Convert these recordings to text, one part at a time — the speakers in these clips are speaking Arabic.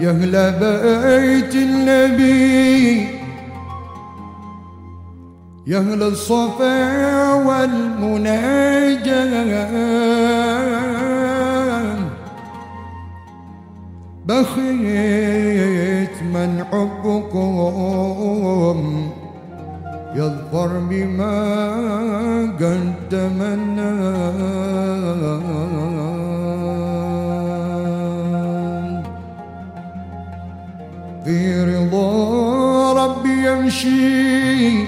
يا أهل بيت النبي. يا أهل الصفا والمناجاة. بخيت من حبكم. يظفر بما قد في رضا ربي يمشي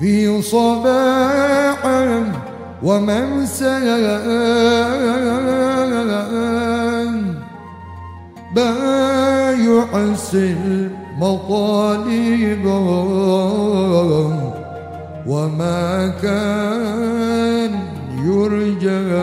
في صباح وممسى بايعس المطالب وما كان يرجى.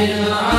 Yeah.